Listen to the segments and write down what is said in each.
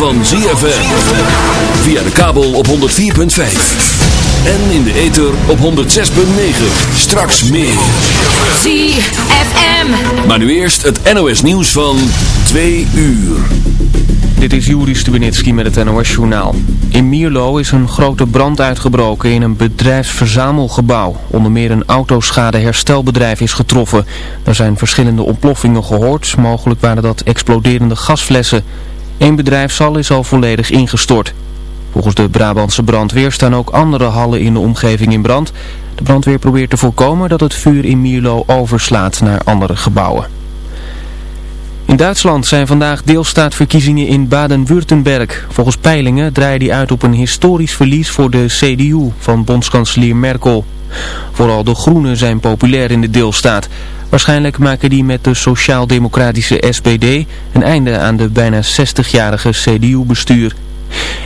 van ZFM. Via de kabel op 104.5. En in de ether op 106.9. Straks meer. ZFM. Maar nu eerst het NOS nieuws van 2 uur. Dit is Juri Stubenitski met het NOS-journaal. In Mierlo is een grote brand uitgebroken in een bedrijfsverzamelgebouw. Onder meer een autoschadeherstelbedrijf is getroffen. Er zijn verschillende ontploffingen gehoord. Mogelijk waren dat exploderende gasflessen. Eén bedrijfshal is al volledig ingestort. Volgens de Brabantse brandweer staan ook andere hallen in de omgeving in brand. De brandweer probeert te voorkomen dat het vuur in Mierlo overslaat naar andere gebouwen. In Duitsland zijn vandaag deelstaatverkiezingen in Baden-Württemberg. Volgens peilingen draaien die uit op een historisch verlies voor de CDU van bondskanselier Merkel. Vooral de Groenen zijn populair in de deelstaat. Waarschijnlijk maken die met de sociaal-democratische SPD een einde aan de bijna 60-jarige CDU-bestuur.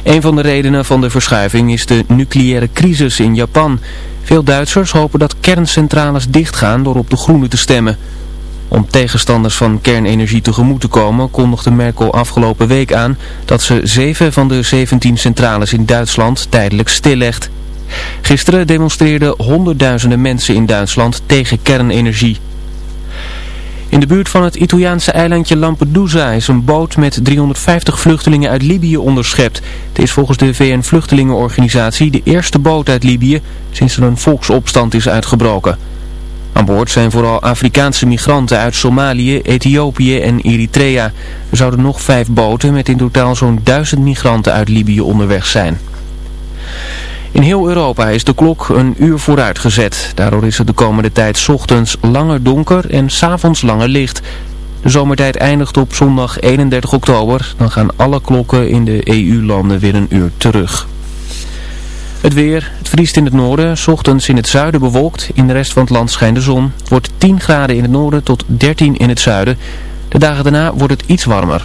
Een van de redenen van de verschuiving is de nucleaire crisis in Japan. Veel Duitsers hopen dat kerncentrales dichtgaan door op de Groenen te stemmen. Om tegenstanders van kernenergie tegemoet te komen kondigde Merkel afgelopen week aan dat ze zeven van de 17 centrales in Duitsland tijdelijk stillegt. Gisteren demonstreerden honderdduizenden mensen in Duitsland tegen kernenergie. In de buurt van het Italiaanse eilandje Lampedusa is een boot met 350 vluchtelingen uit Libië onderschept. Het is volgens de VN-vluchtelingenorganisatie de eerste boot uit Libië sinds er een volksopstand is uitgebroken. Aan boord zijn vooral Afrikaanse migranten uit Somalië, Ethiopië en Eritrea. Er zouden nog vijf boten met in totaal zo'n duizend migranten uit Libië onderweg zijn. In heel Europa is de klok een uur vooruit gezet. Daardoor is het de komende tijd ochtends langer donker en s'avonds langer licht. De zomertijd eindigt op zondag 31 oktober. Dan gaan alle klokken in de EU-landen weer een uur terug. Het weer, het vriest in het noorden, ochtends in het zuiden bewolkt. In de rest van het land schijnt de zon. Wordt 10 graden in het noorden tot 13 in het zuiden. De dagen daarna wordt het iets warmer.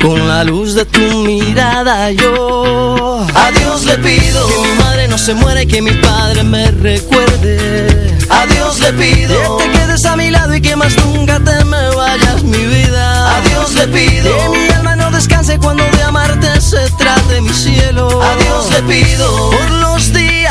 con la luz de tu mirada. Yo a Dios le pido que mi madre no se muera y que mi padre me recuerde. A Dios le pido que te quedes a mi lado y que más nunca te me vayas, mi vida. A Dios le pido que mi alma no descanse cuando de amarte se trate, mi cielo. A Dios le pido por lo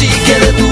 chique de tu